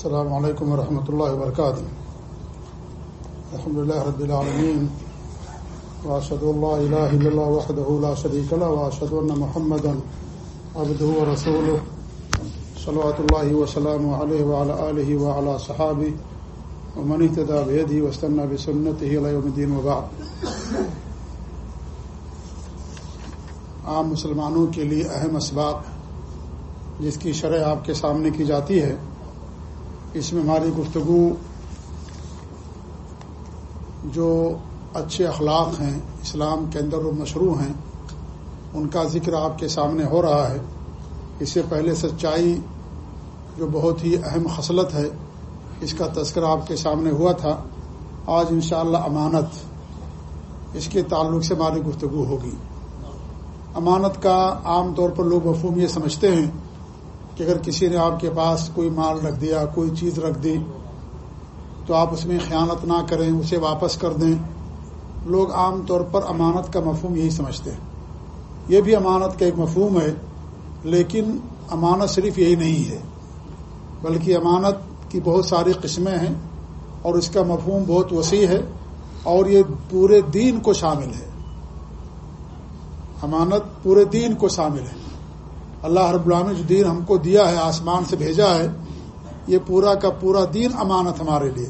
السلام علیکم ورحمۃ اللہ وبرکاتہ الحمد لله رب العالمين. واشهد ان لا اله الا الله وحده لا شريك له واشهد ان محمدا عبده ورسوله. صلوات الله وسلامه عليه وعلى اله وعلى صحابه. ومن اهتدى بهديه واستنى بسنته الى يوم الدين وبعد. عام مسلمانوں کے لیے اہم اسباب جس کی شرح آپ کے سامنے کی جاتی ہے اس میں ہماری گفتگو جو اچھے اخلاق ہیں، اسلام کے اندر وہ مشروع ہیں، ان کا ذکر آپ کے سامنے ہو رہا ہے۔ اس سے پہلے سچائی جو بہت ہی اہم خصلت ہے، اس کا تذکرہ آپ کے سامنے ہوا تھا۔ آج انشاءاللہ امانت، اس کے تعلق سے ہماری گفتگو ہوگی۔ امانت کا عام طور پر لوگ مفہوم یہ سمجھتے ہیں کہ اگر کسی نے آپ کے پاس کوئی مال رکھ دیا، کوئی چیز رکھ دی، تو آپ اس میں خیانت نہ کریں، اسے واپس کر دیں۔ لوگ عام طور پر امانت کا مفہوم یہی سمجھتے ہیں۔ یہ بھی امانت کا ایک مفہوم ہے، لیکن امانت صرف یہی نہیں ہے، بلکہ امانت کی بہت ساری قسمیں ہیں اور اس کا مفہوم بہت وسیع ہے اور یہ پورے دین کو شامل ہے۔ امانت پورے دین کو شامل ہے۔ اللہ رب العالمین جو دین ہم کو دیا ہے، آسمان سے بھیجا ہے، یہ پورا کا پورا دین امانت ہمارے لیے۔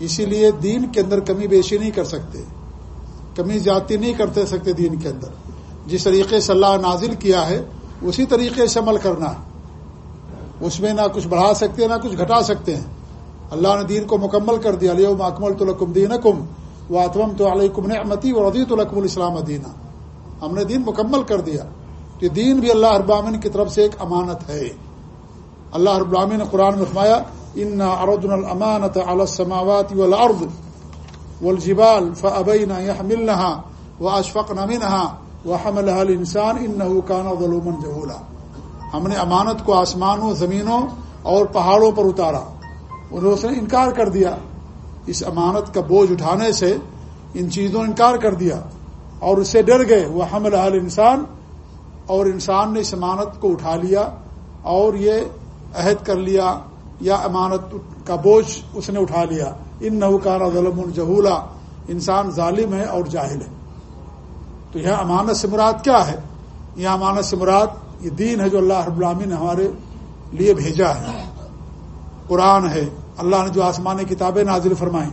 اسی لیے دین کے اندر کمی بیشی نہیں کر سکتے۔ کمی زیادتی نہیں کرتے سکتے دین کے اندر۔ جس طریقے سے اللہ نازل کیا ہے، اسی طریقے سے عمل کرنا ہے۔ اس میں نہ کچھ بڑھا سکتے ہیں نہ کچھ گھٹا سکتے ہیں۔ اللہ نے دین کو مکمل کر دیا۔ علیہ اکمل تو لکم دین کم و اتمم تو علیہ کم نے امتی اور ادیت الکم الاسلام دینہ ہم نے دین مکمل کر دیا۔ کہ دین بھی اللہ ابامن کی طرف سے ایک امانت ہے۔ اللہ ابامن نے قرآن میں فرمایا ان اردن المانت علسماوات والارض والجبال فابین يحملنها واشفقن منها وحملها الانسان انه كان ظلوما جهولا۔ ہم نے امانت کو آسمانوں، زمینوں اور پہاڑوں پر اتارا۔ انہوں نے انکار کر دیا۔ اس امانت کا بوجھ اٹھانے سے ان چیزوں انکار کر دیا اور اس سے ڈر گئے۔ وہ حمل حل انسان اور انسان نے اس امانت کو اٹھا لیا اور یہ عہد کر لیا یا امانت کا بوجھ اس نے اٹھا لیا۔ ان نوکارا ظلم الجہولا انسان ظالم ہے اور جاہل ہے۔ تو یہ امانت سے مراد کیا ہے؟ یہ امانت سے مراد یہ دین ہے جو اللہ رب العامی نے ہمارے لیے بھیجا ہے۔ قرآن ہے۔ اللہ نے جو آسمانی کتابیں نازل فرمائیں،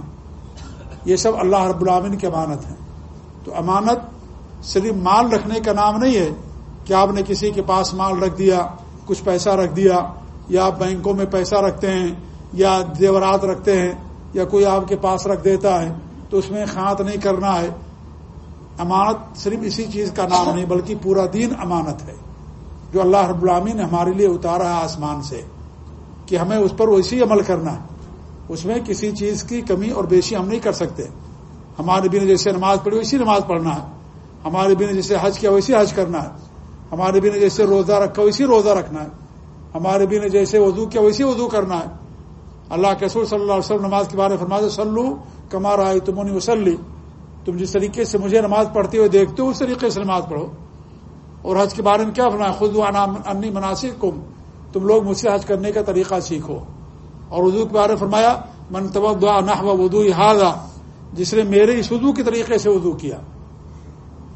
یہ سب اللہ رب العامن کی امانت ہے۔ تو امانت صرف مال رکھنے کا نام نہیں ہے کہ آپ نے کسی کے پاس مال رکھ دیا، کچھ پیسہ رکھ دیا، یا آپ بینکوں میں پیسہ رکھتے ہیں، یا زیورات رکھتے ہیں، یا کوئی آپ کے پاس رکھ دیتا ہے، تو اس میں خانت نہیں کرنا ہے۔ امانت صرف اسی چیز کا نام نہیں، بلکہ پورا دین امانت ہے، جو اللہ رب العامی نے ہمارے لیے اتارا ہے آسمان سے، کہ ہمیں اس پر ویسی عمل کرنا ہے۔ اس میں کسی چیز کی کمی اور بیشی ہم نہیں کر سکتے۔ ہمارے بھی نے جیسے نماز پڑھی ویسی نماز پڑھنا ہے۔ ہمارے بھی نے جیسے حج کیا، ویسی حج کرنا ہے۔ ہمارے بھی نے جیسے روزہ رکھا ویسی روزہ رکھنا ہے۔ ہمارے بھی نے جیسے وضو کیا ویسی وضو کرنا ہے۔ اللہ کے سور صلی اللہ علیہ وسلم نماز کے بارے میں فرما سلو کما رہا تم نے وسلی تم جس طریقے سے مجھے نماز پڑھتے ہوئے دیکھتے ہو، اس طریقے سے نماز پڑھو۔ اور حج کے بارے میں کیا فرمایا؟ خود انی مناسب کم تم لوگ مجھ سے حج کرنے کا طریقہ سیکھو۔ اور اردو کے بارے میں فرمایا، من دعا نہ ودو ہاضا جس نے میرے اس وضو کے طریقے سے وضو کیا۔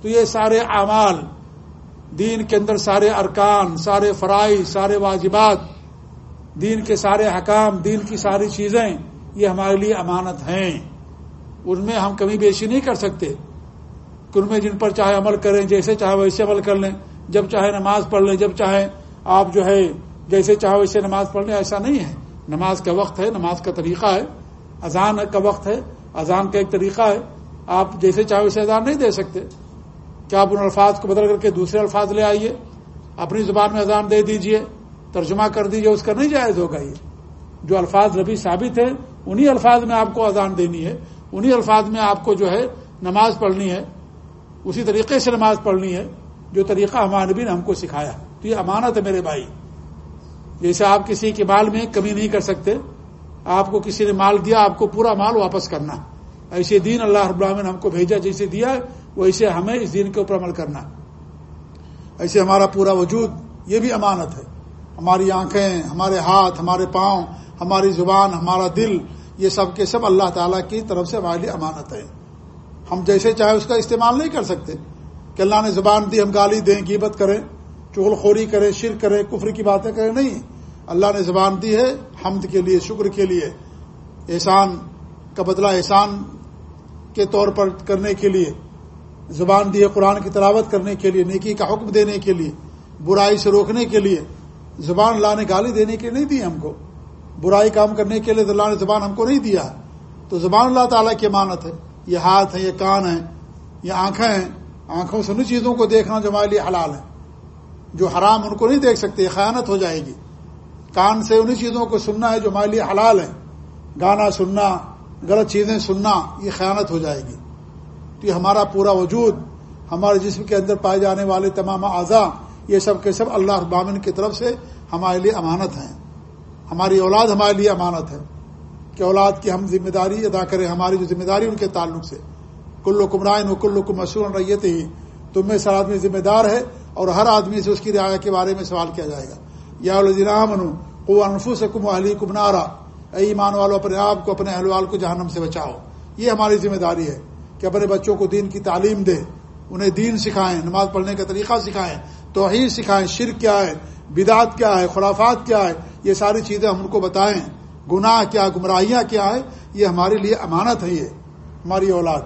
تو یہ سارے اعمال دین کے اندر سارے ارکان، سارے فرائض، سارے واجبات، دین کے سارے حکام، دین کی ساری چیزیں، یہ ہمارے لیے امانت ہیں۔ ان میں ہم کمی بیشی نہیں کر سکتے۔ کہ ان میں جن پر چاہے عمل کریں، جیسے چاہے ویسے عمل کر لیں۔ جب چاہے نماز پڑھ لیں، جب چاہے آپ جو ہے، جیسے چاہے ویسے نماز پڑھ لیں، ایسا نہیں ہے۔ نماز کا وقت ہے، نماز کا طریقہ ہے۔ اذان کا وقت ہے، اذان کا ایک طریقہ ہے۔ آپ جیسے چاہے ویسے اذان نہیں دے سکتے۔ کیا آپ ان الفاظ کو بدل کر کے دوسرے الفاظ لے آئیے، اپنی زبان میں اذان دے دیجیے، ترجمہ کر دیجیے، اس کا نہیں جائز ہوگا یہ۔ جو الفاظ ربی ثابت ہے انہی الفاظ میں آپ کو اذان دینی ہے، انہی الفاظ میں آپ کو جو ہے نماز پڑھنی ہے، اسی طریقے سے نماز پڑھنی ہے، جو طریقہ ہمارے نبی نے ہم کو سکھایا۔ تو یہ امانت ہے میرے بھائی۔ جیسے آپ کسی کے مال میں کمی نہیں کر سکتے، آپ کو کسی نے مال دیا، آپ کو پورا مال واپس کرنا۔ ایسے دین اللہ رب العالمین نے ہم کو بھیجا، جیسے دیا ویسے ہمیں اس دین کے اوپر عمل کرنا ایسے ہمارا پورا وجود، یہ بھی امانت ہے۔ ہماری آنکھیں، ہمارے ہاتھ، ہمارے پاؤں، ہماری زبان، ہمارا دل، یہ سب کے سب اللہ تعالیٰ کی طرف سے ہمارے لیے امانت ہے۔ ہم جیسے چاہے اس کا استعمال نہیں کر سکتے۔ کہ اللہ نے زبان دی، ہم گالی دیں گیبت کریں، چغل خوری کریں شر کریں، کفر کی باتیں کریں، نہیں۔ اللہ نے زبان دی ہے حمد کے لیے، شکر کے لیے، احسان کا بدلہ احسان کے طور پر کرنے کے لیے۔ زبان دی ہے قرآن کی تلاوت کرنے کے لیے، نیکی کا حکم دینے کے لیے، برائی سے روکنے کے لیے۔ زبان اللہ نے گالی دینے کے لیے نہیں دی ہم کو۔ برائی کام کرنے کے لیے اللہ نے زبان ہم کو نہیں دیا۔ تو زبان اللہ تعالیٰ کی امانت ہے۔ یہ ہاتھ ہے یہ کان ہے یہ آنکھیں ہیں۔ آنکھوں سے ان چیزوں کو دیکھنا جو ہمارے لیے حلال ہے۔ جو حرام ان کو نہیں دیکھ سکتے، یہ خیانت ہو جائے گی۔ کان سے انہیں چیزوں کو سننا ہے جو ہمارے لیے حلال ہے۔ گانا سننا، غلط چیزیں سننا، یہ خیانت ہو جائے گی۔ تو یہ ہمارا پورا وجود، ہمارے جسم کے اندر پائے جانے والے تمام اعضاء، یہ سب کے سب اللہ ابامن کی طرف سے ہمارے لیے امانت ہیں۔ ہماری اولاد ہمارے لیے امانت ہے کہ اولاد کی ہم ذمہ داری ادا کریں، ہماری جو ذمہ داری ان کے تعلق سے۔ کل کمرائن و کل کو مشہور ریت ہی تم میں سر آدمی ذمہ دار ہے اور ہر آدمی سے اس کی رعایت کے بارے میں سوال کیا جائے گا۔ یا الجین کو انفو سے کم علی کمنارا اے ایمان والو، اپنے آپ کو، اپنے اہل وال کو جہنم سے بچاؤ۔ یہ ہماری ذمہ داری ہے۔ کہ اپنے بچوں کو دین کی تعلیم دے، انہیں دین سکھائیں، نماز پڑھنے کا طریقہ سکھائیں، توحید سکھائیں، شرک کیا ہے بدعت کیا ہے خلافات کیا ہے، یہ ساری چیزیں ہم ان کو بتائیں۔ گناہ کیا، گمراہیاں کیا ہے، یہ ہمارے لیے امانت ہے یہ، ہماری اولاد۔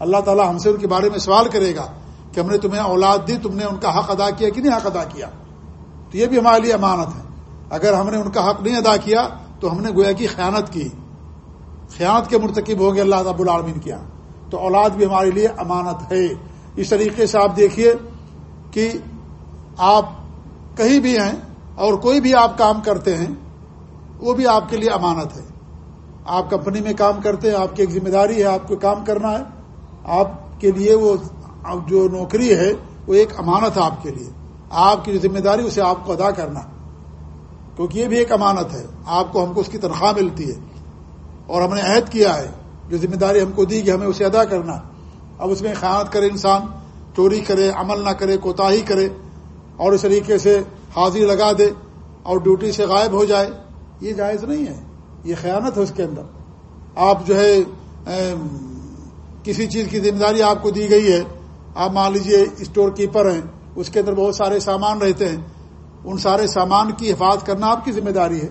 اللہ تعالیٰ ہم سے ان کے بارے میں سوال کرے گا کہ ہم نے تمہیں اولاد دی، تم نے ان کا حق ادا کیا کہ نہیں حق ادا کیا؟ تو یہ بھی ہمارے لیے امانت ہے۔ اگر ہم نے ان کا حق نہیں ادا کیا تو ہم نے گویا کی خیانت کی۔ خیانت کے مرتکب ہوں گے اللہ رب العالمین کیا تو اولاد بھی ہمارے لیے امانت ہے۔ اس طریقے سے آپ دیکھیے کہ آپ کہیں بھی ہیں اور کوئی بھی آپ کام کرتے ہیں، وہ بھی آپ کے لیے امانت ہے۔ آپ کمپنی میں کام کرتے ہیں، آپ کی ایک ذمہ داری ہے، آپ کو کام کرنا ہے۔ آپ کے لیے وہ جو نوکری ہے، وہ ایک امانت ہے آپ کے لیے۔ آپ کی جو ذمہ داری اسے آپ کو ادا کرنا کیونکہ یہ بھی ایک امانت ہے۔ آپ کو، ہم کو اس کی تنخواہ ملتی ہے اور ہم نے عہد کیا ہے۔ جو ذمہ داری ہم کو دی کہ ہمیں اسے ادا کرنا۔ اب اس میں خیانت کرے انسان، چوری کرے، عمل نہ کرے، کوتاہی کرے اور اس طریقے سے حاضری لگا دے اور ڈیوٹی سے غائب ہو جائے، یہ جائز نہیں ہے۔ یہ خیانت ہے اس کے اندر۔ آپ جو ہے کسی چیز کی ذمہ داری آپ کو دی گئی ہے، آپ مان لیجیے اسٹور کیپر ہیں، اس کے اندر بہت سارے سامان رہتے ہیں۔ ان سارے سامان کی حفاظت کرنا آپ کی ذمہ داری ہے۔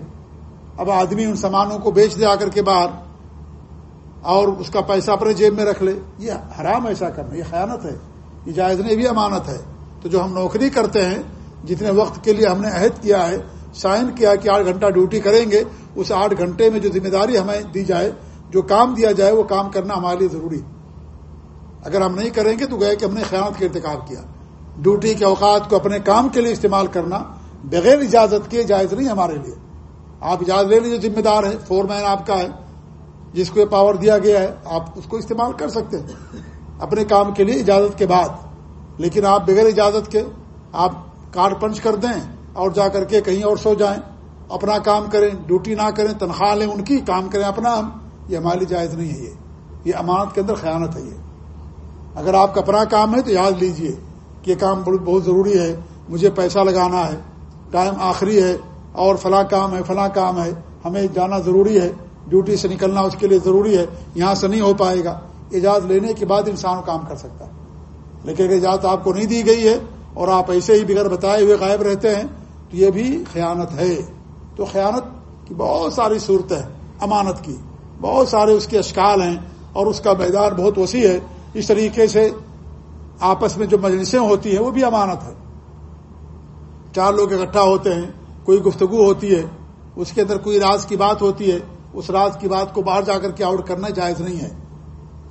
اب آدمی ان سامانوں کو بیچ دے آ کر کے باہر اور اس کا پیسہ اپنے جیب میں رکھ لے۔ یہ حرام ایسا کرنا، یہ خیانت ہے، یہ جائز نہیں بھی امانت ہے۔ تو جو ہم نوکری کرتے ہیں، جتنے وقت کے لیے ہم نے عہد کیا ہے، سائن کیا کہ آٹھ گھنٹہ ڈیوٹی کریں گے، اس آٹھ گھنٹے میں جو ذمہ داری ہمیں دی جائے، جو کام دیا جائے، وہ کام کرنا ہمارے لیے ضروری اگر ہم نہیں کریں گے تو گئے کہ ہم نے خیانت کا ارتکاب کیا۔ ڈیوٹی کے اوقات کو اپنے کام کے لیے استعمال کرنا بغیر اجازت کے جائز نہیں ہمارے لیے۔ آپ اجازت لے لیجیے ذمہ دار ہے فور مین آپ کا ہے۔ جس کو یہ پاور دیا گیا ہے، آپ اس کو استعمال کر سکتے ہیں۔ اپنے کام کے لیے اجازت کے بعد۔ لیکن آپ بغیر اجازت کے آپ کارڈ پنچ کر دیں اور جا کر کے کہیں اور سو جائیں۔ اپنا کام کریں ڈیوٹی نہ کریں، تنخواہ لیں، ان کی کام کریں اپنا ہم۔ یہ ہماری جائز نہیں ہے یہ۔ یہ امانت کے اندر خیانت ہے یہ۔ اگر آپ کا اپنا کام ہے تو یاد لیجیے کہ یہ کام بہت ضروری ہے۔ مجھے پیسہ لگانا ہے، ٹائم آخری ہے اور فلاں کام ہے، فلاں کام ہے۔ ہمیں جانا ضروری ہے۔ ڈیوٹی سے نکلنا اس کے لیے ضروری ہے، یہاں سے نہیں ہو پائے گا۔ اجازت لینے کے بعد انسان کام کر سکتا ہے۔ لیکن اگر اجازت آپ کو نہیں دی گئی ہے اور آپ ایسے ہی بغیر بتائے ہوئے غائب رہتے ہیں، تو یہ بھی خیانت ہے۔ تو خیانت کی بہت ساری صورت ہے، امانت کی۔ بہت سارے اس کے اشکال ہیں اور اس کا میدان بہت وسیع ہے۔ اس طریقے سے آپس میں جو مجلسیں ہوتی ہیں، وہ بھی امانت ہے۔ چار لوگ اکٹھا ہوتے ہیں، کوئی گفتگو ہوتی ہے، اس کے اندر کوئی راز کی بات ہوتی ہے اس راز کی بات کو باہر جا کر کے آؤٹ کرنا جائز نہیں ہے۔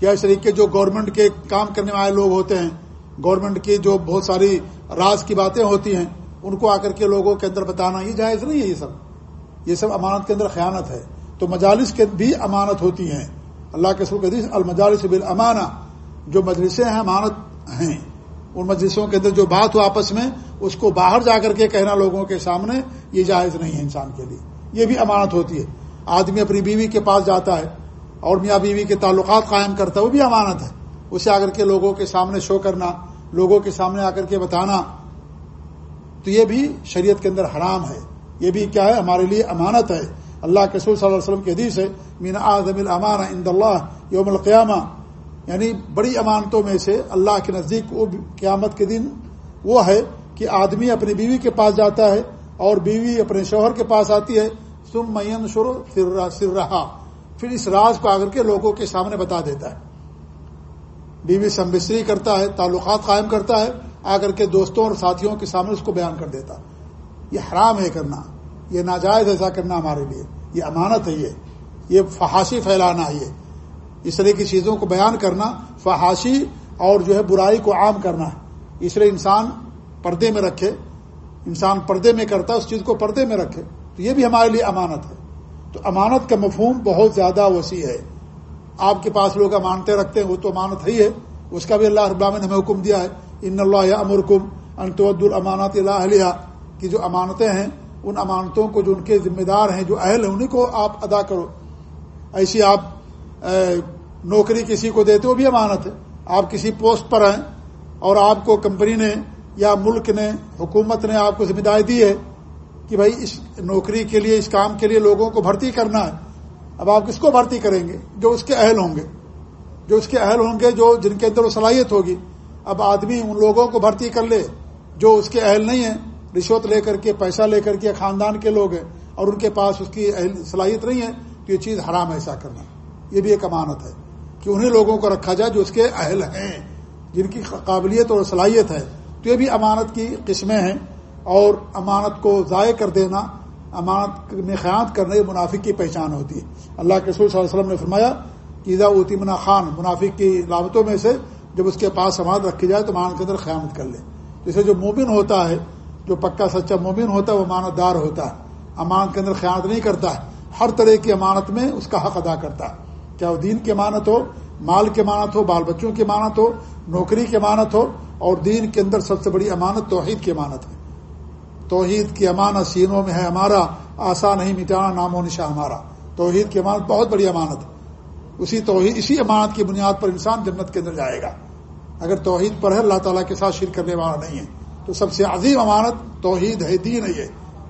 یا اس طریقے جو گورنمنٹ کے کام کرنے والے لوگ ہوتے ہیں گورنمنٹ کی جو بہت ساری راز کی باتیں ہوتی ہیں، ان کو آ کر کے لوگوں کے اندر بتانا یہ جائز نہیں ہے یہ سب۔ یہ سب امانت کے اندر خیانت ہے۔ تو مجالس کے بھی امانت ہوتی ہیں۔ اللہ کے سر حدیث، المجالس بال امانہ جو مجلسیں ہیں، امانت ہیں۔ ان مجلسوں کے اندر جو بات ہو آپس میں، اس کو باہر جا کر کے کہنا لوگوں کے سامنے یہ جائز نہیں ہے انسان کے لیے۔ یہ بھی امانت ہوتی ہے۔ آدمی اپنی بیوی کے پاس جاتا ہے اور میاں بیوی کے تعلقات قائم کرتا ہے، وہ بھی امانت ہے۔ اسے آ کر کے لوگوں کے سامنے شو کرنا، لوگوں کے سامنے آ کر کے بتانا، تو یہ بھی شریعت کے اندر حرام ہے۔ یہ بھی کیا ہے؟ ہمارے لیے امانت ہے۔ اللہ کے سور صلی اللہ علیہ وسلم کی حدیث ہے مین آدم الامان اند اللہ یوم القیامہ یعنی بڑی امانتوں میں سے اللہ کے نزدیک وہ قیامت کے دن وہ ہے کہ آدمی اپنی بیوی کے پاس جاتا ہے اور بیوی اپنے شوہر کے پاس آتی ہے۔ سم مین شروع سر رہا پھر اس راز کو آ کر کے لوگوں کے سامنے بتا دیتا ہے۔ بیوی سمبسری کرتا ہے، تعلقات قائم کرتا ہے آ کر کے دوستوں اور ساتھیوں کے سامنے اس کو بیان کر دیتا۔ یہ حرام ہے کرنا، یہ ناجائز ایسا کرنا ہمارے لیے۔ یہ امانت ہے یہ۔ یہ فحاشی پھیلانا ہے یہ۔ اس طرح کی چیزوں کو بیان کرنا، فحاشی اور جو ہے برائی کو عام کرنا ہے۔ اس لیے انسان پردے میں رکھے، انسان پردے میں کرتا ہے اس چیز کو پردے میں رکھے۔ تو یہ بھی ہمارے لیے امانت ہے۔ تو امانت کا مفہوم بہت زیادہ وسیع ہے۔ آپ کے پاس لوگ امانتیں رکھتے ہیں، وہ تو امانت ہے ہی ہے۔ اس کا بھی اللہ رب نے ہمیں حکم دیا ہے۔ ان اللہ امرکم انتود الامانات اللہ علیہ کی جو امانتیں ہیں، ان امانتوں کو جو ان کے ذمہ دار ہیں، جو اہل ہیں، انہیں کو آپ ادا کرو۔ ایسی آپ نوکری کسی کو دیتے وہ بھی امانت ہے۔ آپ کسی پوسٹ پر ہیں اور آپ کو کمپنی نے یا ملک نے، حکومت نے آپ کو ذمہ داری دی ہے کہ بھائی اس نوکری کے لیے، اس کام کے لیے لوگوں کو بھرتی کرنا ہے۔ اب آپ کس کو بھرتی کریں گے؟ جو اس کے اہل ہوں گے۔ جو اس کے اہل ہوں گے، جو جن کے اندر وہ صلاحیت ہوگی۔ اب آدمی ان لوگوں کو بھرتی کر لے، جو اس کے اہل نہیں ہیں۔ رشوت لے کر کے، پیسہ لے کر کے، خاندان کے لوگ ہیں اور ان کے پاس اس کی اہل صلاحیت نہیں ہے، تو یہ چیز حرام ایسا کرنا۔ یہ بھی ایک امانت ہے کہ انہیں لوگوں کو رکھا جائے جو اس کے اہل ہیں، جن کی قابلیت اور صلاحیت ہے۔ تو یہ بھی امانت کی قسمیں ہیں۔ اور امانت کو ضائع کر دینا، امانت میں خیانت کرنے منافق کی پہچان ہوتی ہے۔ اللہ کے رسول صلی اللہ علیہ وسلم نے فرمایا کہ ادا خان منافق کی رابطوں میں سے جب اس کے پاس امانت رکھی جائے تو مان کے اندر خیانت کر لے۔ جیسے جو مومن ہوتا ہے، جو پکا سچا مومن ہوتا ہے، وہ امانت دار ہوتا ہے۔ امانت کے اندر خیانت نہیں کرتا ہے۔ ہر طرح کی امانت میں اس کا حق ادا کرتا ہے۔ چاہے وہ دین کی امانت ہو، مال کی امانت ہو، بال بچوں کی امانت ہو، نوکری کی امانت ہو، اور دین کے اندر سب سے بڑی امانت توحید کی امانت ہے۔ توحید کی امانت سینوں میں ہے ہمارا، آسا نہیں مٹانا، نام و نشا ہمارا۔ توحید کی امانت بہت بڑی امانت ہے۔ اسی توحید، اسی امانت کی بنیاد پر انسان جنت کے اندر جائے گا۔ اگر توحید پر ہے، اللہ تعالیٰ کے ساتھ شرک کرنے والا نہیں ہے۔ تو سب سے عظیم امانت توحید ہے، دین ہے یہ۔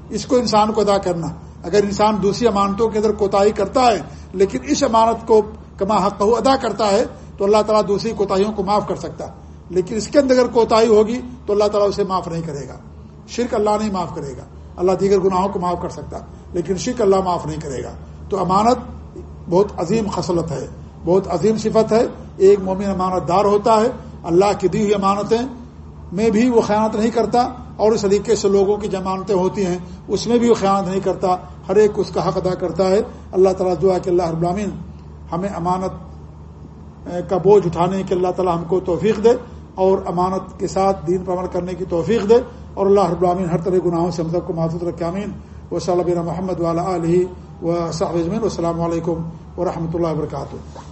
اس کو انسان کو ادا کرنا۔ اگر انسان دوسری امانتوں کے اندر کوتاہی کرتا ہے، لیکن اس امانت کو کما حق ادا کرتا ہے، تو اللہ تعالیٰ دوسری کوتاہیوں کو معاف کر سکتا ہے۔ لیکن اس کے اندر اگر کوتاہی ہوگی، تو اللہ تعالیٰ اسے معاف نہیں کرے گا۔ شرک اللہ نہیں معاف کرے گا۔ اللہ دیگر گناہوں کو معاف کر سکتا لیکن شرک اللہ معاف نہیں کرے گا۔ تو امانت بہت عظیم خصلت ہے، بہت عظیم صفت ہے۔ ایک مومن امانت دار ہوتا ہے، اللہ کی دی ہوئی امانتیں میں بھی وہ خیانت نہیں کرتا اور اس طریقے سے لوگوں کی جمانتیں ہوتی ہیں، اس میں بھی وہ خیانت نہیں کرتا۔ ہر ایک اس کا حق ادا کرتا ہے۔ اللہ تعالیٰ دعا کہ اللہ ابرامین ہمیں امانت کا بوجھ اٹھانے کے اللہ تعالیٰ ہم کو توفیق دے اور امانت کے ساتھ دین پر عمل کرنے کی توفیق دے۔ اور اللہ رب العالمین ہر طرح گناہوں سے مذہب کو محفوظ رکھے امین و صلی محمد والا علیہ و صاحب السلام علیکم و رحمۃ اللہ وبرکاتہ.